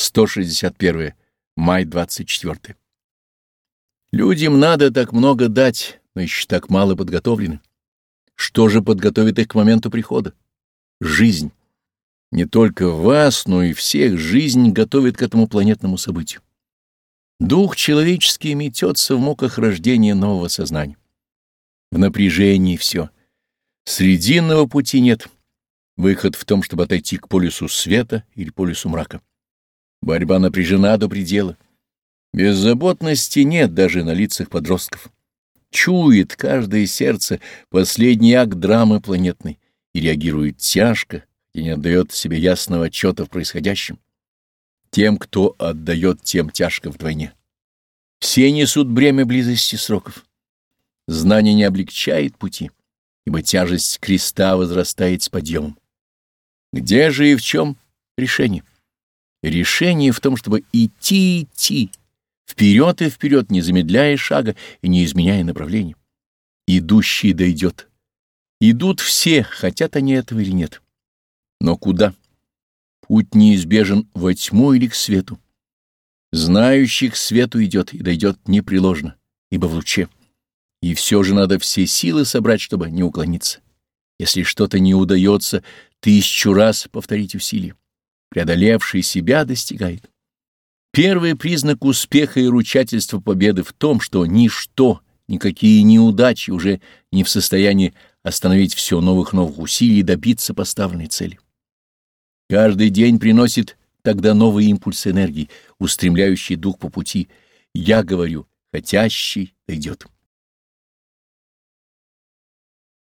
161. Май 24. Людям надо так много дать, но еще так мало подготовлены. Что же подготовит их к моменту прихода? Жизнь. Не только вас, но и всех жизнь готовит к этому планетному событию. Дух человеческий метется в муках рождения нового сознания. В напряжении все. Срединного пути нет. Выход в том, чтобы отойти к полюсу света или полюсу мрака. Борьба напряжена до предела. Беззаботности нет даже на лицах подростков. Чует каждое сердце последний акт драмы планетной и реагирует тяжко, и не отдает себе ясного отчета в происходящем. Тем, кто отдает, тем тяжко вдвойне. Все несут бремя близости сроков. Знание не облегчает пути, ибо тяжесть креста возрастает с подъемом. Где же и в чем решение? Решение в том, чтобы идти, идти, вперед и вперед, не замедляя шага и не изменяя направления. Идущий дойдет. Идут все, хотят они этого или нет. Но куда? Путь неизбежен во тьму или к свету. Знающий к свету идет и дойдет непреложно, ибо в луче. И все же надо все силы собрать, чтобы не уклониться. Если что-то не удается, тысячу раз повторить усилие. Преодолевший себя достигает. Первый признак успеха и ручательства победы в том, что ничто, никакие неудачи уже не в состоянии остановить все новых-новых усилий и добиться поставленной цели. Каждый день приносит тогда новый импульс энергии, устремляющий дух по пути. Я говорю, хотящий дойдет.